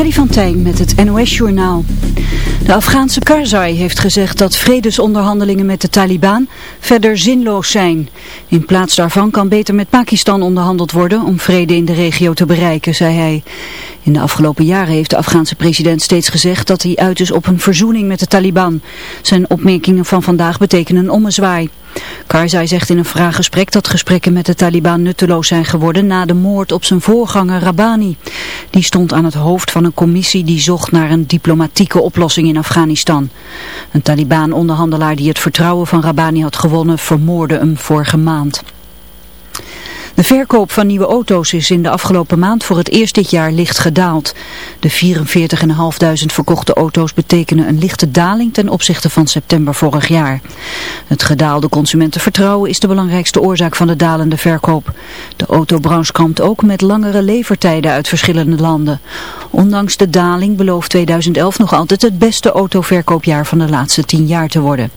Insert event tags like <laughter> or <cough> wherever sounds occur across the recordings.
Freddy van Tijn met het NOS-journaal. De Afghaanse Karzai heeft gezegd dat vredesonderhandelingen met de Taliban verder zinloos zijn. In plaats daarvan kan beter met Pakistan onderhandeld worden om vrede in de regio te bereiken, zei hij. In de afgelopen jaren heeft de Afghaanse president steeds gezegd dat hij uit is op een verzoening met de Taliban. Zijn opmerkingen van vandaag betekenen een ommezwaai. Karzai zegt in een vraaggesprek dat gesprekken met de Taliban nutteloos zijn geworden na de moord op zijn voorganger Rabbani. Die stond aan het hoofd van een commissie die zocht naar een diplomatieke oplossing in Afghanistan. Een Taliban-onderhandelaar die het vertrouwen van Rabbani had gewonnen vermoorde hem vorige maand. De verkoop van nieuwe auto's is in de afgelopen maand voor het eerst dit jaar licht gedaald. De 44.500 verkochte auto's betekenen een lichte daling ten opzichte van september vorig jaar. Het gedaalde consumentenvertrouwen is de belangrijkste oorzaak van de dalende verkoop. De autobranche kampt ook met langere levertijden uit verschillende landen. Ondanks de daling belooft 2011 nog altijd het beste autoverkoopjaar van de laatste 10 jaar te worden.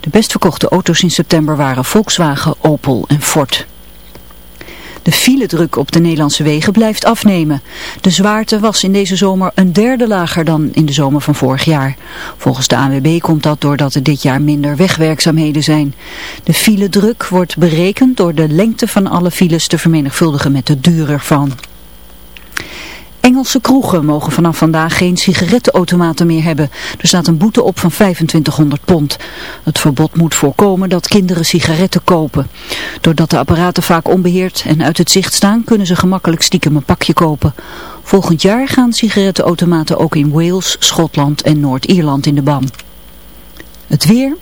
De best verkochte auto's in september waren Volkswagen, Opel en Ford. De filedruk op de Nederlandse wegen blijft afnemen. De zwaarte was in deze zomer een derde lager dan in de zomer van vorig jaar. Volgens de ANWB komt dat doordat er dit jaar minder wegwerkzaamheden zijn. De filedruk wordt berekend door de lengte van alle files te vermenigvuldigen met de duur ervan. Engelse kroegen mogen vanaf vandaag geen sigarettenautomaten meer hebben. Er staat een boete op van 2500 pond. Het verbod moet voorkomen dat kinderen sigaretten kopen. Doordat de apparaten vaak onbeheerd en uit het zicht staan, kunnen ze gemakkelijk stiekem een pakje kopen. Volgend jaar gaan sigarettenautomaten ook in Wales, Schotland en Noord-Ierland in de ban. Het weer,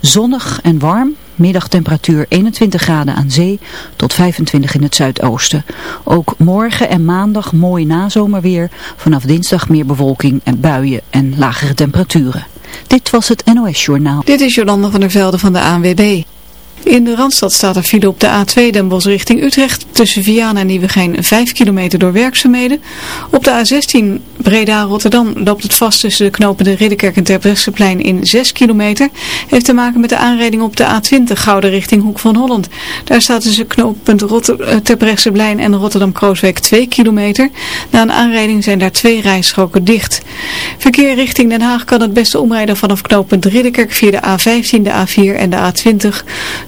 zonnig en warm, middagtemperatuur 21 graden aan zee tot 25 in het zuidoosten. Ook morgen en maandag mooi nazomerweer, vanaf dinsdag meer bewolking en buien en lagere temperaturen. Dit was het NOS Journaal. Dit is Jolanda van der Velde van de ANWB. In de Randstad staat er file op de A2 Den Bosch richting Utrecht tussen Vianen en Nieuwegein 5 kilometer door werkzaamheden. Op de A16 Breda-Rotterdam loopt het vast tussen de knopende Ridderkerk en Terbrechtseplein in 6 kilometer. Heeft te maken met de aanrijding op de A20 Gouden richting Hoek van Holland. Daar staat tussen knooppunt eh, Terbrechtseplein en Rotterdam-Krooswijk 2 kilometer. Na een aanrijding zijn daar twee rijstroken dicht. Verkeer richting Den Haag kan het beste omrijden vanaf knooppunt Ridderkerk via de A15, de A4 en de A20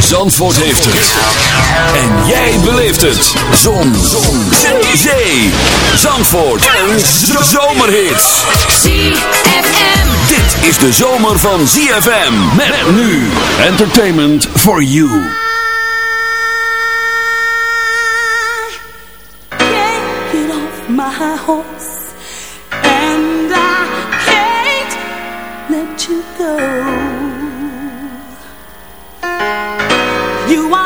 Zandvoort heeft het. En jij beleeft het. Zon. Zon. Zee. Zee. Zandvoort. Een zomerhit. ZFM. Dit is de zomer van ZFM. Met nu. Entertainment for you. Get off my horse. And I can't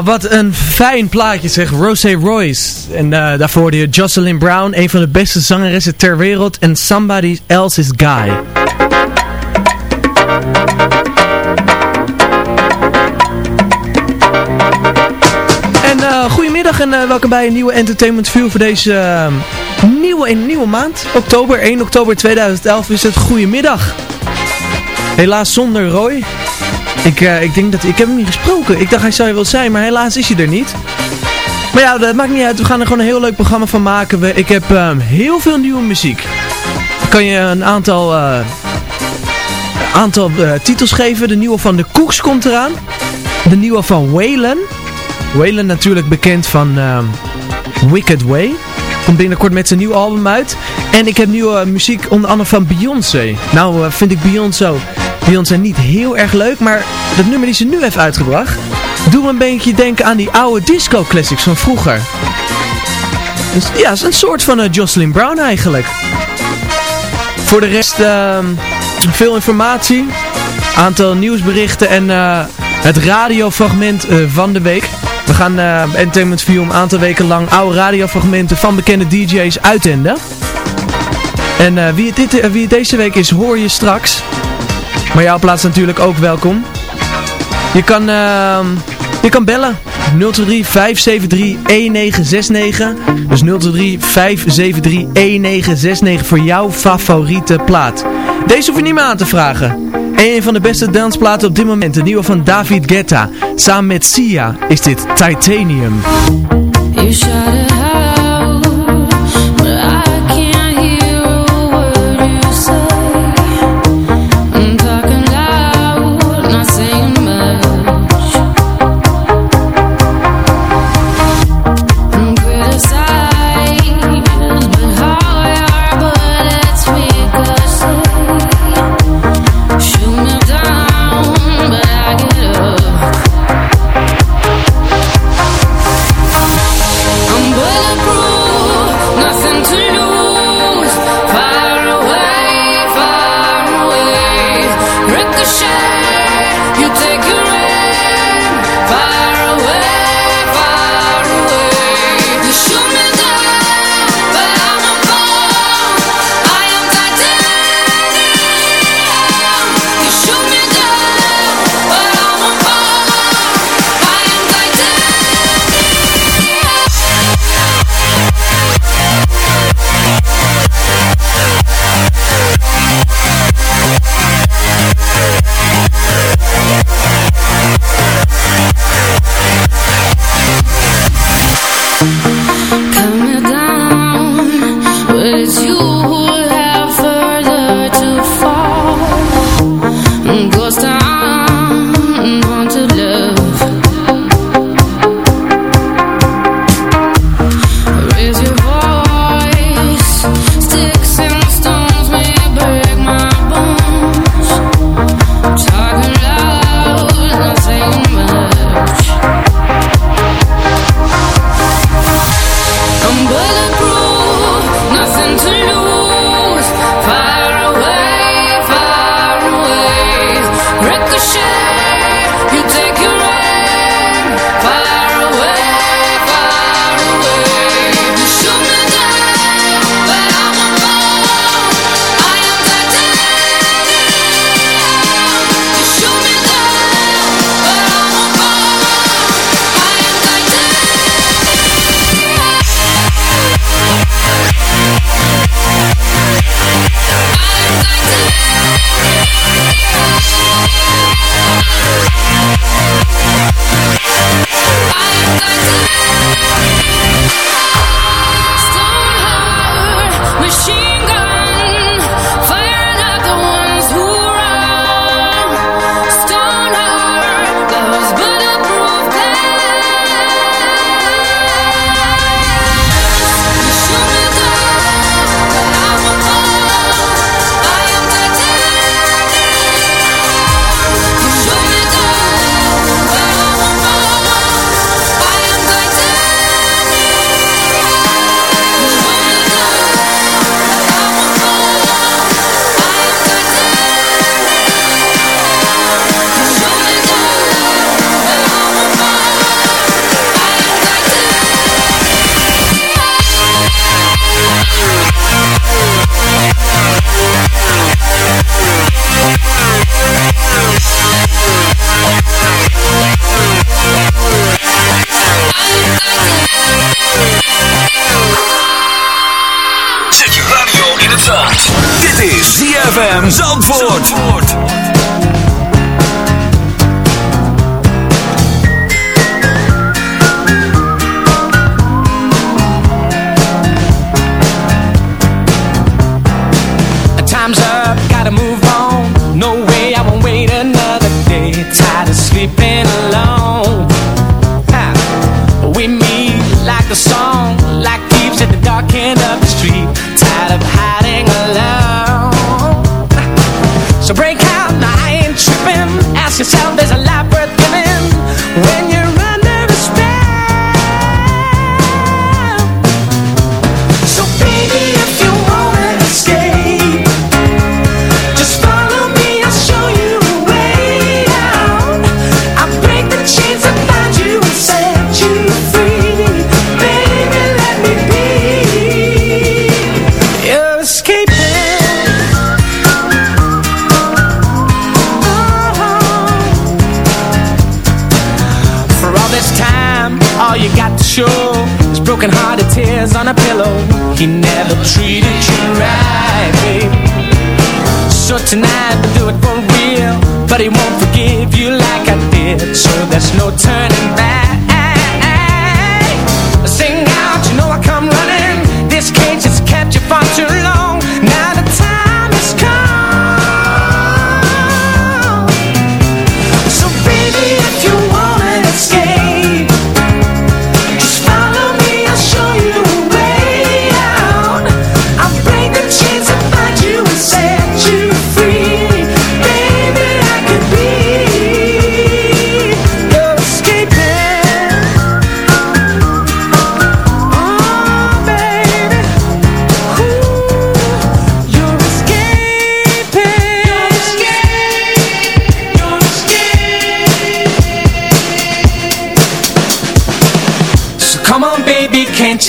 Ah, wat een fijn plaatje zeg. Rosé Royce. En uh, daarvoor je Jocelyn Brown, een van de beste zangeressen ter wereld. En Somebody Else's Guy. En uh, goedemiddag en uh, welkom bij een nieuwe Entertainment View voor deze nieuwe, nieuwe maand. Oktober, 1 oktober 2011 is het goedemiddag. Helaas zonder Roy. Ik, uh, ik denk dat, ik heb hem niet gesproken. Ik dacht hij zou er wel zijn, maar helaas is hij er niet. Maar ja, dat maakt niet uit. We gaan er gewoon een heel leuk programma van maken. We, ik heb um, heel veel nieuwe muziek. Kan je een aantal, uh, aantal uh, titels geven. De nieuwe van de Cooks komt eraan. De nieuwe van Waylon. Waylon natuurlijk bekend van um, Wicked Way. Komt binnenkort met zijn nieuw album uit. En ik heb nieuwe muziek onder andere van Beyoncé. Nou vind ik Beyoncé Beyoncé niet heel erg leuk, maar dat nummer die ze nu heeft uitgebracht, doet me een beetje denken aan die oude disco classics van vroeger. Dus ja, is een soort van uh, Jocelyn Brown eigenlijk. Voor de rest uh, veel informatie, aantal nieuwsberichten en uh, het radiofragment uh, van de week. We gaan uh, Entertainment View een aantal weken lang oude radiofragmenten van bekende DJ's uitenden. En wie, dit, wie het deze week is, hoor je straks. Maar jouw plaats natuurlijk ook welkom. Je kan, uh, je kan bellen. 023 573 1969. Dus 023 573 1969 voor jouw favoriete plaat. Deze hoef je niet meer aan te vragen. Een van de beste dansplaten op dit moment. De nieuwe van David Guetta. Samen met Sia is dit Titanium. You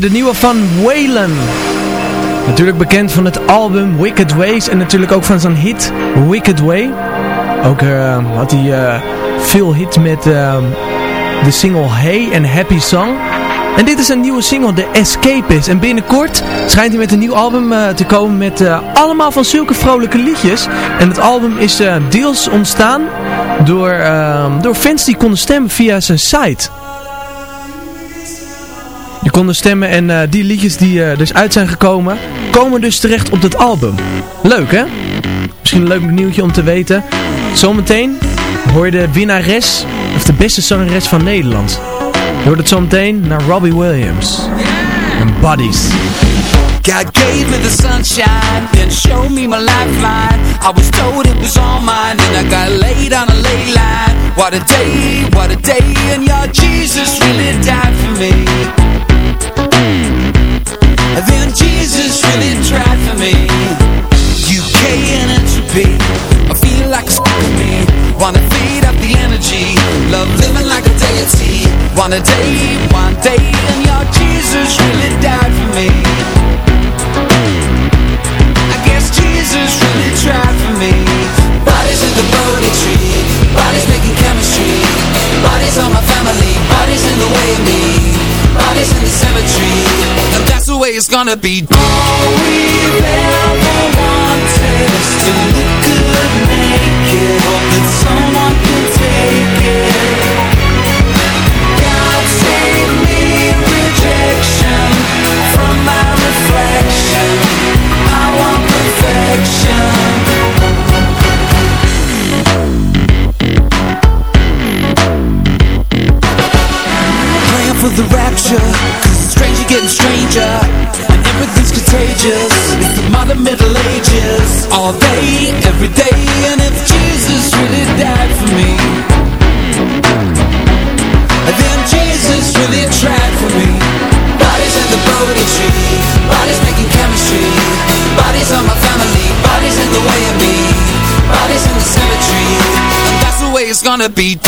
De nieuwe van Waylon. Natuurlijk bekend van het album Wicked Ways en natuurlijk ook van zijn hit Wicked Way. Ook eh, had hij eh, veel hits met eh, de single Hey en Happy Song. En dit is een nieuwe single, The Escapist. En binnenkort schijnt hij met een nieuw album eh, te komen met allemaal van zulke vrolijke liedjes. En het album is deels ontstaan door, eh, door fans die konden stemmen via zijn site. Konden stemmen en eh, die liedjes die er dus uit zijn gekomen, komen dus terecht op dat album. Leuk hè? Misschien een leuk nieuwtje om te weten. Zometeen hoor je de winnares, of de beste zangeres van Nederland. Je hoort het zometeen naar Robbie Williams. En Buddies. God gave me the sunshine, then me my. I was told it was all mine, I got laid on a ley line. What a day, what a day, and your gonna take one day And your Jesus really died for me. I guess Jesus really tried for me. Bodies in the body tree Bodies making chemistry. Bodies on my family Bodies in the way of me. Bodies in the cemetery And that's the way it's gonna be. Oh, the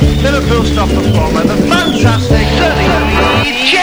Liverpool stop the form and the fantastic 30.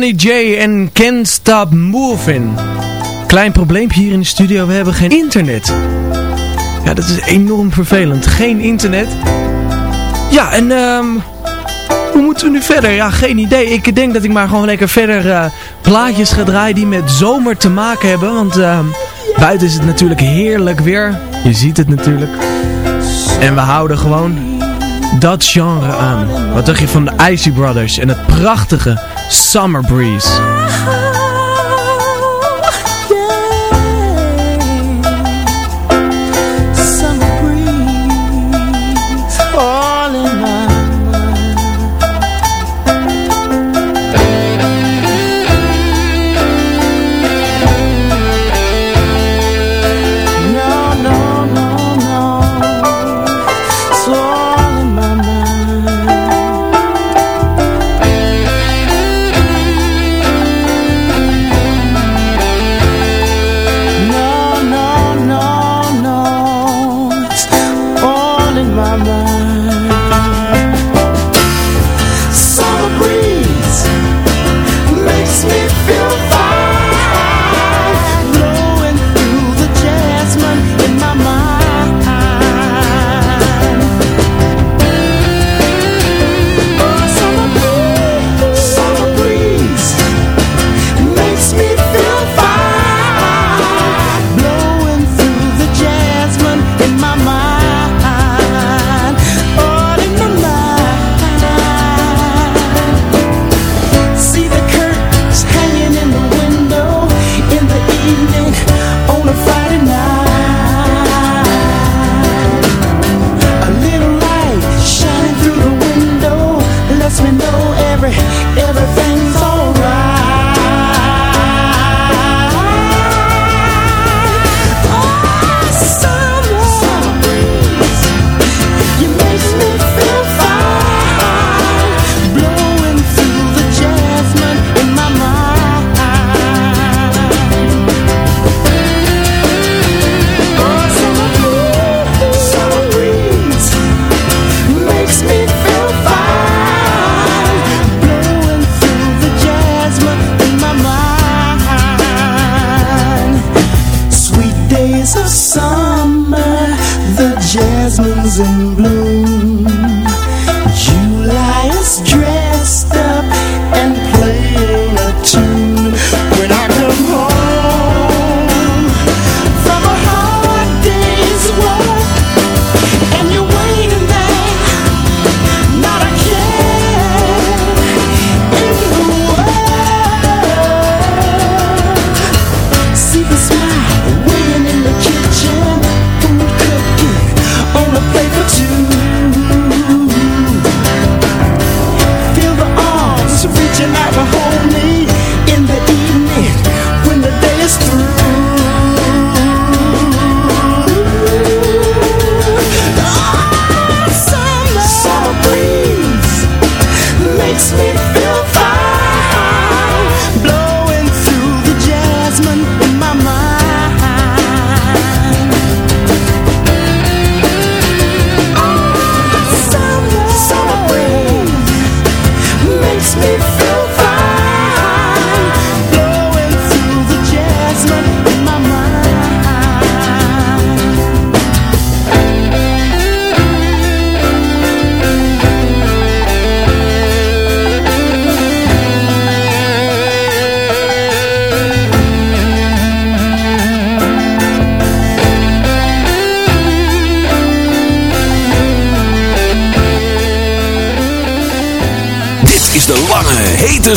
Danny J en Ken Stop Moving. Klein probleempje hier in de studio, we hebben geen internet. Ja, dat is enorm vervelend. Geen internet. Ja, en ehm, hoe moeten we nu verder? Ja, geen idee. Ik denk dat ik maar gewoon lekker verder eh, plaatjes ga draaien die met zomer te maken hebben. Want ehm, buiten is het natuurlijk heerlijk weer. Je ziet het natuurlijk. En we houden gewoon dat genre aan. Wat dacht je van de Icy Brothers en het prachtige... Summer Breeze.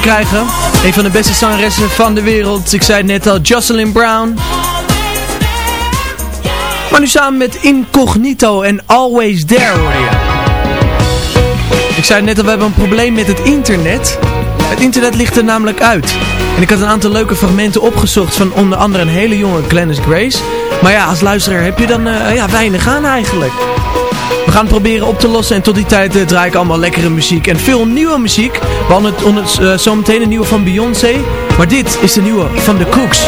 krijgen. Een van de beste zangeressen van de wereld. Ik zei het net al, Jocelyn Brown. Maar nu samen met Incognito en Always There hoor je. Ik zei het net al, we hebben een probleem met het internet. Het internet ligt er namelijk uit. En ik had een aantal leuke fragmenten opgezocht van onder andere een hele jonge Glennis Grace. Maar ja, als luisteraar heb je dan eh, ja, weinig aan eigenlijk. We gaan het proberen op te lossen. En tot die tijd eh, draai ik allemaal lekkere muziek. En veel nieuwe muziek. We hadden uh, zometeen een nieuwe van Beyoncé. Maar dit is de nieuwe van The Cooks.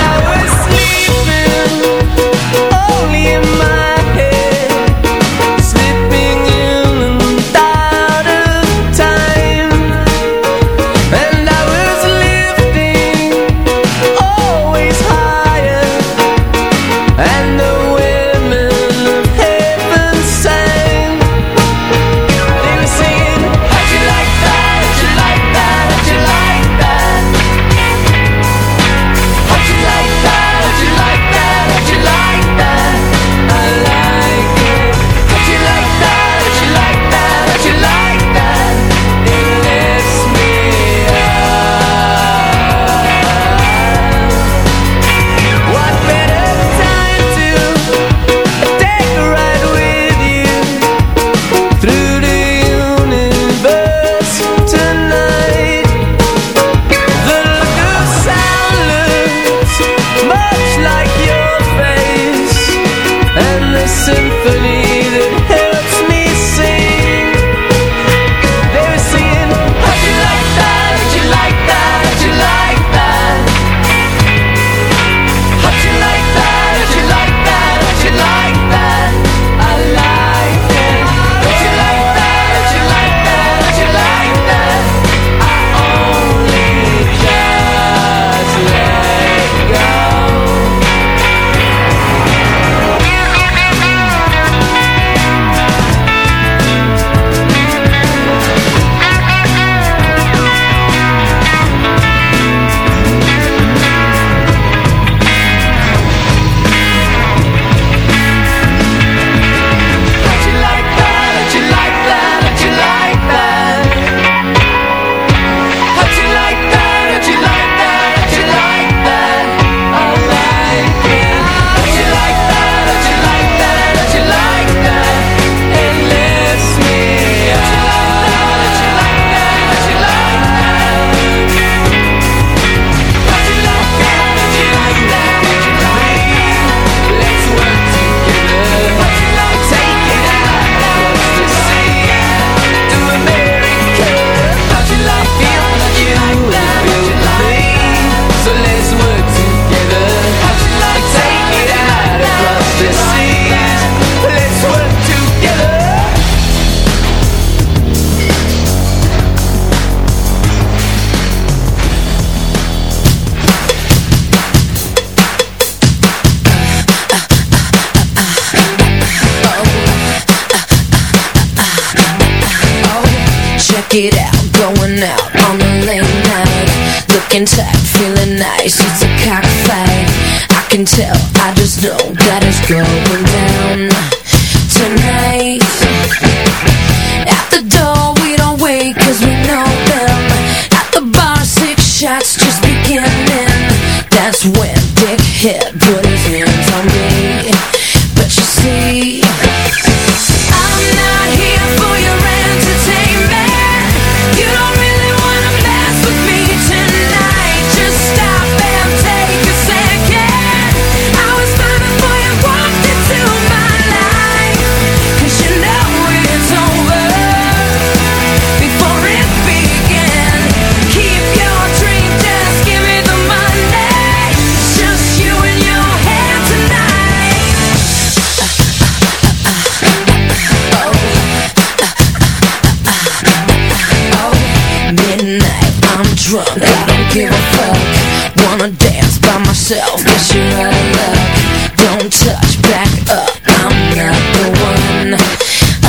Wanna dance by myself. But you're out of luck. Don't touch, back up. I'm not the one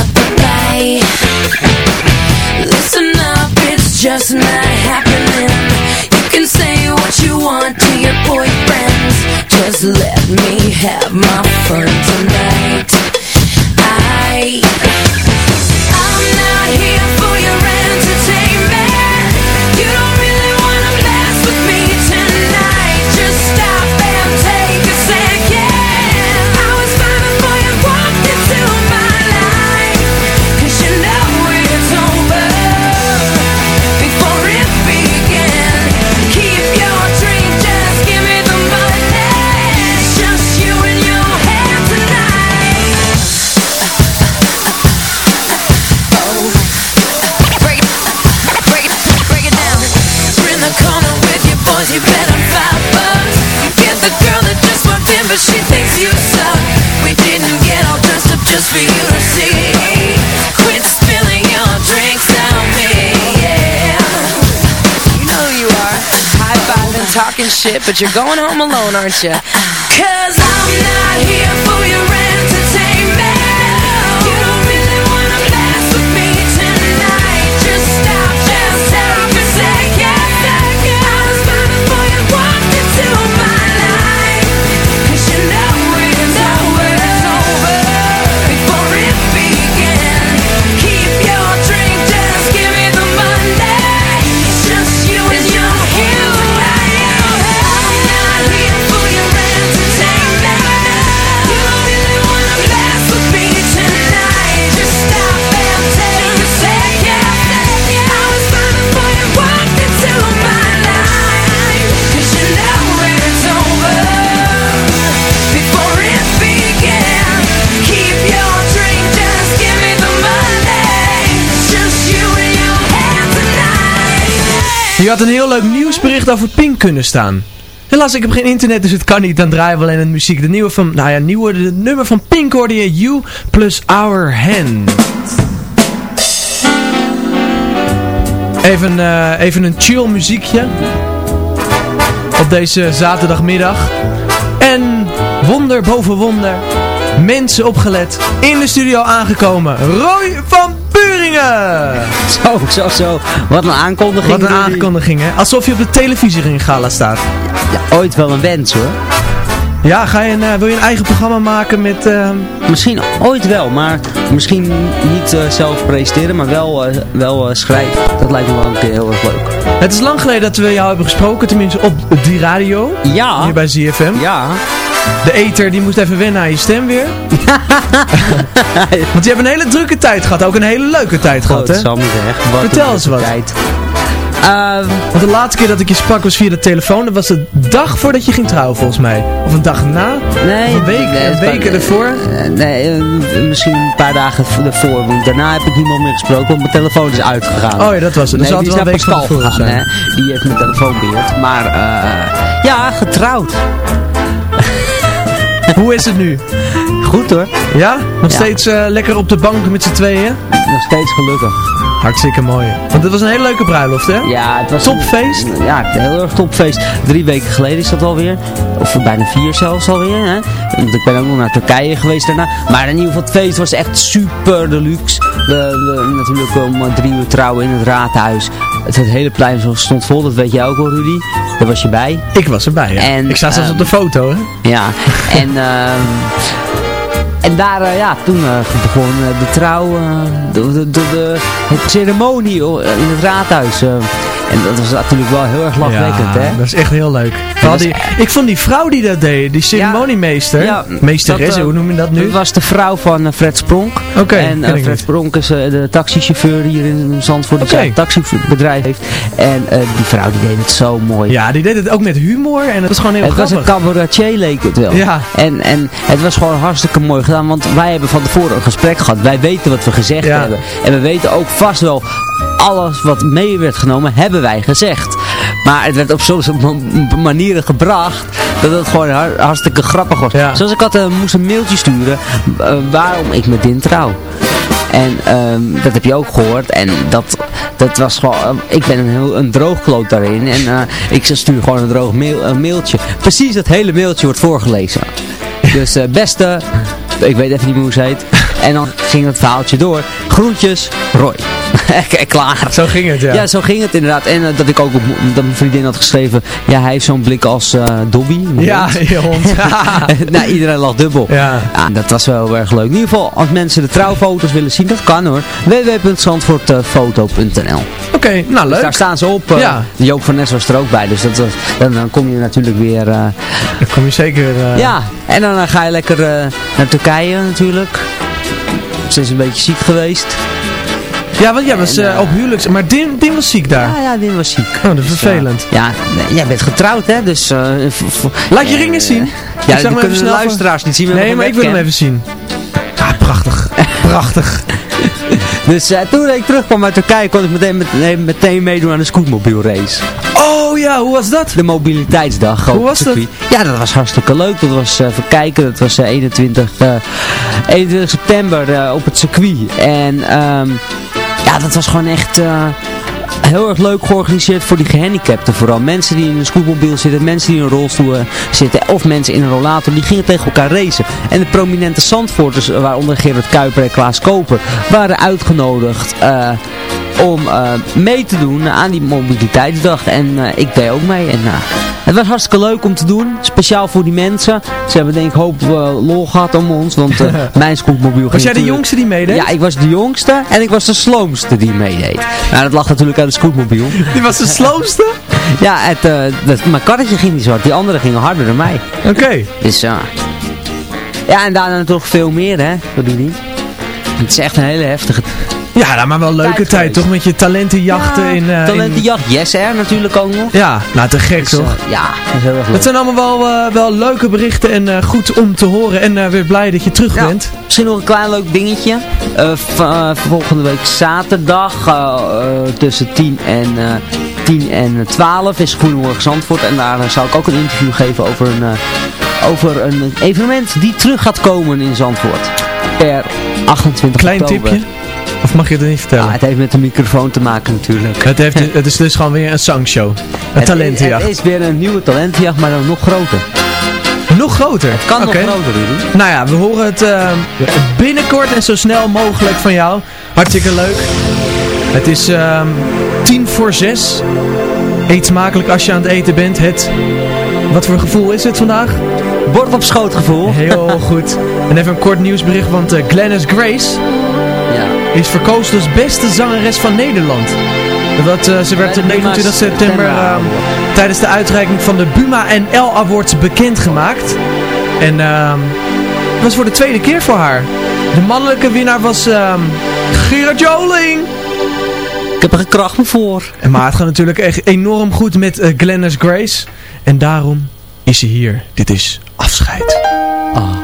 Up the right Listen up, it's just not happening. You can say what you want to your boyfriends. Just let me have my shit, but you're going home alone, aren't you? Cause I'm not here had een heel leuk nieuwsbericht over Pink kunnen staan. Helaas, ik heb geen internet, dus het kan niet. Dan draaien we alleen het muziek. De nieuwe van, nou ja, nieuwe, nummer van Pink hoorde je You plus Our Hand. Even, eh, even een chill muziekje. Op deze zaterdagmiddag. En wonder boven wonder. Mensen opgelet. In de studio aangekomen. Roy <laughs> Zo, zo, zo. Wat een aankondiging. Wat een aankondiging, hè? Alsof je op de televisie in gala staat. Ja, ooit wel een wens hoor. Ja, ga je een, eh, wil je een eigen programma maken met... ehm, Misschien ooit wel, maar misschien niet eh, zelf presenteren, maar wel, eh, wel schrijven. Dat lijkt me wel een keer heel erg leuk. Het is lang geleden dat we jou hebben gesproken, tenminste op die radio. Ja. Hier bij ZFM. Ja. De eter die moest even wennen aan je stem weer. Want je hebt een hele drukke tijd gehad, ook een hele leuke tijd gehad, hè? Dat zal me zeggen. Wat Vertel een eens wat. tijd. Want de laatste keer dat ik je sprak was via de telefoon. Dat was de dag voordat je ging trouwen volgens mij. Of een dag na. Nee, Een week, nee, een weken kan- ervoor. eh, nee, eh, misschien een paar dagen ervoor. Want daarna heb ik niemand meer gesproken, want mijn telefoon is uitgegaan. Oh ja, dat was het. Dus Nee, dat die is naar een week van Pascal gegaan, zijn. hè. Die heeft mijn telefoon beheerd. Maar eh, ja, getrouwd. <laughs> Hoe is het nu? Goed hoor. Ja? Nog Ja. steeds eh, lekker op de bank met z'n tweeën? Nog steeds gelukkig. Hartstikke mooi. Want het was een hele leuke bruiloft, hè? Ja, het was Topfeest? Een, ja, een heel erg topfeest. Drie weken geleden is dat alweer. Of bijna vier zelfs alweer. Hè? Want ik ben ook nog naar Turkije geweest daarna. Maar in ieder geval het feest was echt super deluxe. We, we natuurlijk om drie uur trouwen in het raadhuis. Het, het hele plein stond vol, dat weet jij ook wel Rudy. Daar was je bij. Ik was erbij, ja. En, ik sta zelfs ehm, op de foto, hè? Ja, en, <laughs> ehm, en daar, eh, ja, toen eh, begon eh, de trouw, de, de, de, ceremonie in het raadhuis. En dat was natuurlijk wel heel erg lachwekkend, ja, hè? dat is echt heel leuk. Die, ik vond die vrouw die dat deed, die ceremoniemeester, Ja, meesteres, dat, eh, hoe noem je dat nu? Dat was de vrouw van eh, Fred Spronk. Oké, en eh, Fred niet. Spronk is de taxichauffeur hier in Zandvoort. Die Oké. zijn taxibedrijf heeft. En die vrouw die deed het zo mooi. Ja, die deed het ook met humor en het was gewoon heel het was grappig. een cabaretier leek het wel. Ja. En, en het was gewoon hartstikke mooi gedaan. Want wij hebben van tevoren een gesprek gehad. Wij weten wat we gezegd Ja. hebben. En we weten ook vast wel alles wat mee werd genomen, hebben wij gezegd. Maar het werd op ma- manieren gebracht dat het gewoon har- hartstikke grappig was. Ja. Zoals ik had, eh, moest een mailtje sturen eh, waarom ik met Din trouw. En ehm, dat heb je ook gehoord. En dat, dat was gewoon... eh, ik ben een, heel, een droogkloot daarin. En eh, ik stuur gewoon een droog mail, een mailtje. Precies dat hele mailtje wordt voorgelezen. Dus beste... Ik weet even niet meer hoe ze heet. En dan ging het verhaaltje door. Groetjes, Roy. <laughs> Klaar. Zo ging het, ja. Ja, zo ging het inderdaad. En eh, dat ik ook op, dat mijn vriendin had geschreven. Ja, hij heeft zo'n blik als eh, Dobby. Ja, hond. <laughs> je hond. <laughs> nou, iedereen lag dubbel. Ja. dat was wel heel erg leuk. In ieder geval, als mensen de trouwfoto's willen zien, dat kan hoor. www.zandvoortfoto.nl Oké, nou Dus leuk. daar staan ze op. eh, Ja. Joop van Nes was er ook bij. Dus dat, was- dan, dan kom je natuurlijk weer... eh, Dan kom je zeker... eh, ja, en dan eh, ga je lekker eh, naar Turkije natuurlijk. Ze is een beetje ziek geweest. Ja, want jij was En, eh, eh, op huwelijks... Maar Dim, Dim was ziek daar. Ja, ja, die was ziek. Oh, dat is vervelend. Ja, jij bent getrouwd hè, dus... eh, v- Laat je eh, ringen zien. Ja, Ik zag kunnen de van- luisteraars niet zien. we Nee, maar ik wil hem even zien. Ah, prachtig. Prachtig. <laughs> Dus eh, toen ik terugkwam uit Turkije kon ik meteen, meteen, meteen meedoen aan de scootmobielrace. Oh ja, hoe was dat? De mobiliteitsdag. Hoe was dat? Ja, dat was hartstikke leuk. Dat was eh even kijken. Dat was eh, 21, eh, 21 september eh, op het circuit. En ehm, ja, dat was gewoon echt... eh, heel erg leuk georganiseerd voor die gehandicapten. Vooral mensen die in een scootmobiel zitten, mensen die in een rolstoel eh, zitten of mensen in een rollator. Die gingen tegen elkaar racen. En de prominente Zandvoorters, waaronder Gerard Kuiper en Klaas Koper, waren uitgenodigd eh, om eh, mee te doen aan die mobiliteitsdag. En eh, ik deed ook mee. En, eh, het was hartstikke leuk om te doen. Speciaal voor die mensen. Ze hebben denk ik hoop lol gehad om ons. Want <laughs> mijn scootmobiel ging Was jij de jongste die meedeed? Ja, ik was de jongste en ik was de sloomste die meedeed. Nou, dat lag natuurlijk aan de scootmobiel. <laughs> Die was de sloomste? ja, het, dat, mijn karretje ging niet zo hard. Die anderen gingen harder dan mij. Oké. Dus ja. ja, en daarna natuurlijk veel meer, hè. Dat doe je niet. Het is echt een hele heftige... Ja, nou, maar wel een leuke tijd, toch? Met je talentenjachten in... eh, in- Talentenjacht, Yes Air natuurlijk ook nog. Ja, nou te gek toch? eh, ja, dat is heel erg leuk. Het zijn allemaal wel, eh, wel leuke berichten en goed om te horen. En weer blij dat je terug bent. Misschien nog een klein leuk dingetje. Volgende week zaterdag tussen 10 en, eh 10 en 12 is Goedemorgen Zandvoort. En daar zal ik ook een interview geven over een, over een evenement die terug gaat komen in Zandvoort. Per 28 Klein oktober. tipje? Of mag je het niet vertellen? Ja, het heeft met de microfoon te maken natuurlijk. Het, heeft, <laughs> het is dus gewoon weer een sangshow. Een talentenjacht. Het is weer een nieuwe talentenjacht, maar dan nog groter. Nog groter? Het kan nog groter, Rudy. Nou ja, we horen het eh, binnenkort en zo snel mogelijk van jou. Hartstikke leuk. Het is ehm, tien voor zes. Eet smakelijk als je aan het eten bent. Het, wat voor gevoel is het vandaag? Bord op schoot gevoel. Heel <laughs> goed. En even een kort nieuwsbericht, want Glennis Grace. Is verkozen als beste zangeres van Nederland. Dat, eh, ze werd op de 29 Buma september ehm, tijdens de uitreiking van de Buma NL Awards bekendgemaakt. En ehm dat was voor de tweede keer voor haar. De mannelijke winnaar was ehm Gerard Joling. Ik heb er een kracht me voor. En maar het gaat natuurlijk echt enorm goed met eh, Glennis Grace. En daarom is ze hier. Dit is afscheid. Ah.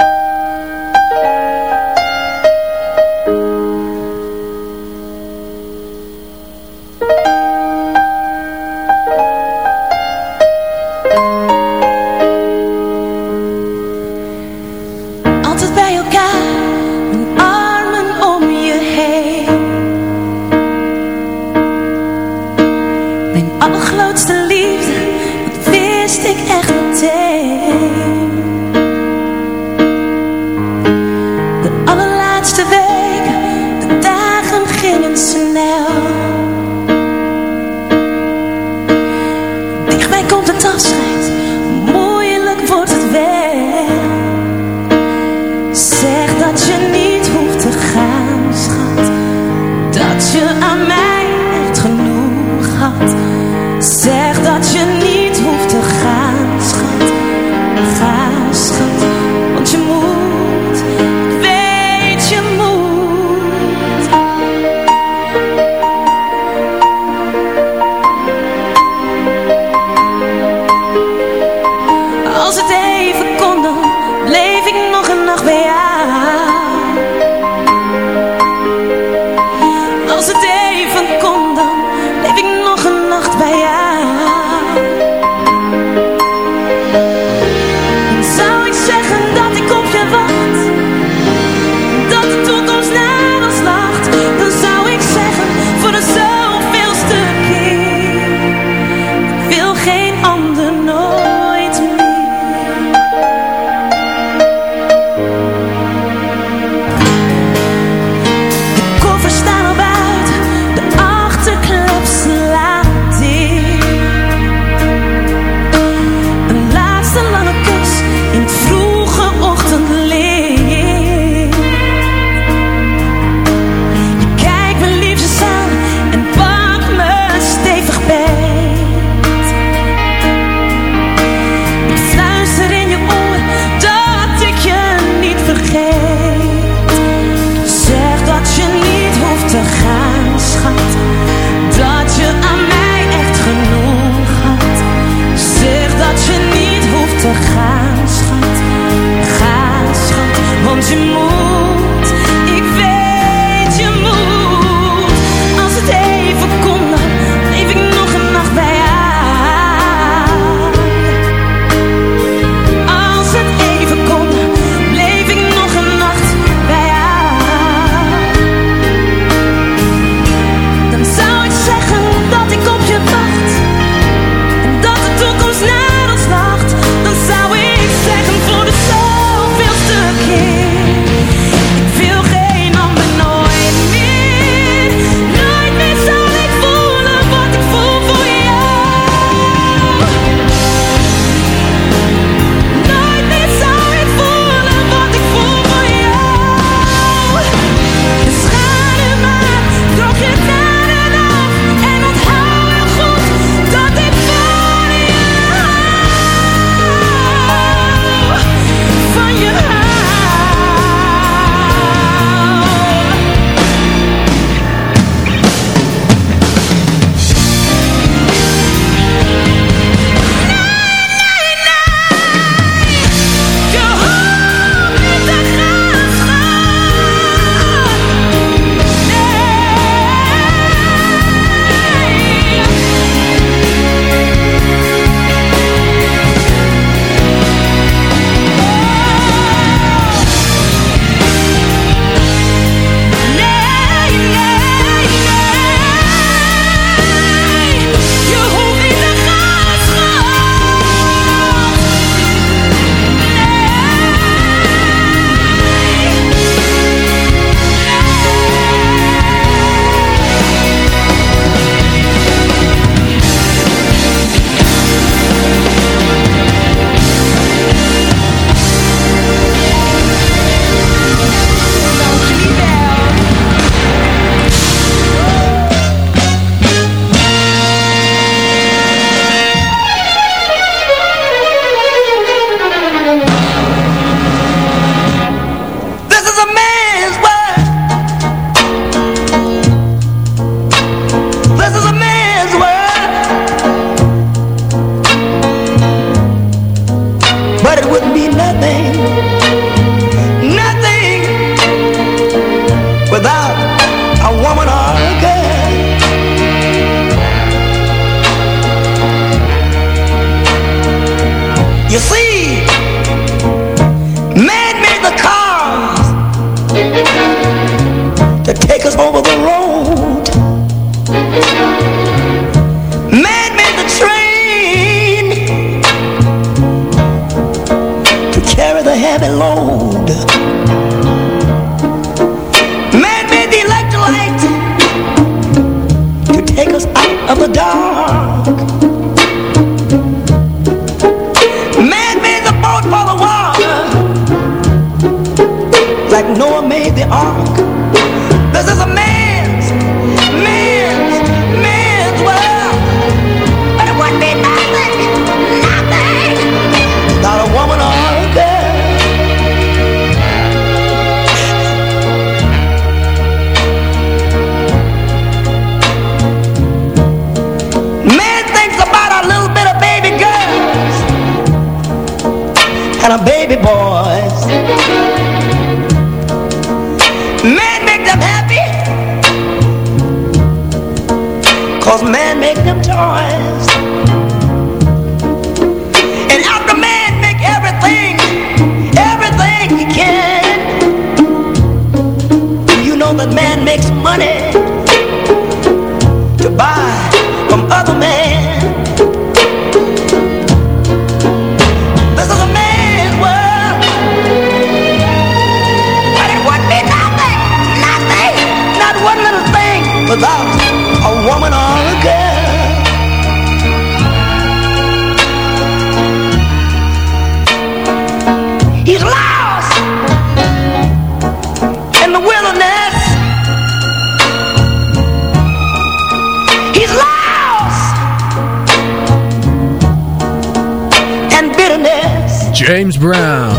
Brown.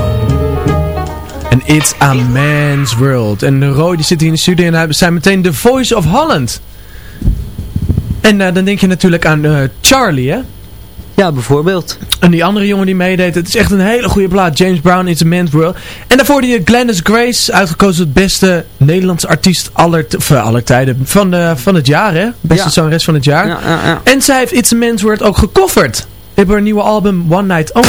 En It's a Man's World. En Roy die zit hier in de studio en hij zijn meteen The Voice of Holland. En eh, dan denk je natuurlijk aan eh, Charlie, hè? Ja, bijvoorbeeld. En die andere jongen die meedeed. Het is echt een hele goede plaat. James Brown, It's a Man's World. En daarvoor die Glennis Grace, uitgekozen tot beste Nederlandse artiest aller, eh, aller tijden. Van, eh, van het jaar, hè? Beste Ja. zangeres van het jaar. Ja, ja, ja. En zij heeft It's a Man's World ook gecoverd. Hebben haar nieuwe album One Night Only.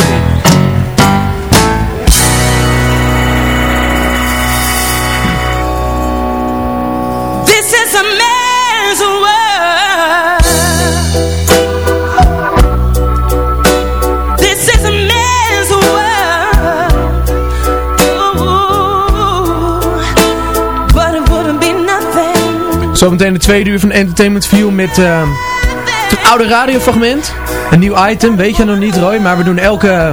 Zometeen de tweede uur van Entertainment View met eh, een oude radiofragment. Een nieuw item, weet je nog niet Roy, maar we doen elke,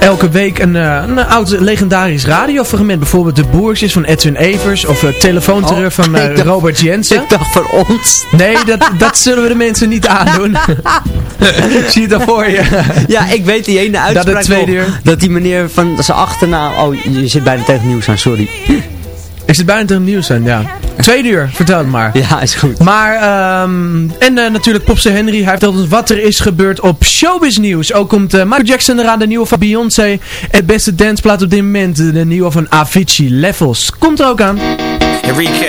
elke week een, eh, een oud legendarisch radiofragment. Bijvoorbeeld De Boersjes van Edwin Evers of uh, Telefoonterreur Oh, van <laughs> dacht- Robert Jensen. Ik dacht voor ons. Nee, dat, dat zullen we de mensen niet aandoen. <laughs> Zie je het al voor je? Ja, ik weet die ene uitspraak Dat het nog. Dat die meneer van zijn achternaam... Oh, je zit bijna tegen het nieuws aan, sorry. Is het bijna tegen het nieuws aan, ja. Tweede uur, vertel het maar. Ja, is goed. Maar, ehm en eh, natuurlijk Popse Henry. Hij vertelt ons wat er is gebeurd op showbiz nieuws. Ook komt eh, Michael Jackson eraan, de nieuwe van Beyoncé. Het beste danceplaat op dit moment, de nieuwe van Avicii, Levels. Komt er ook aan. Enrique,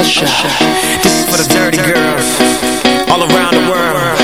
Usher. This is for the dirty girls all around the world.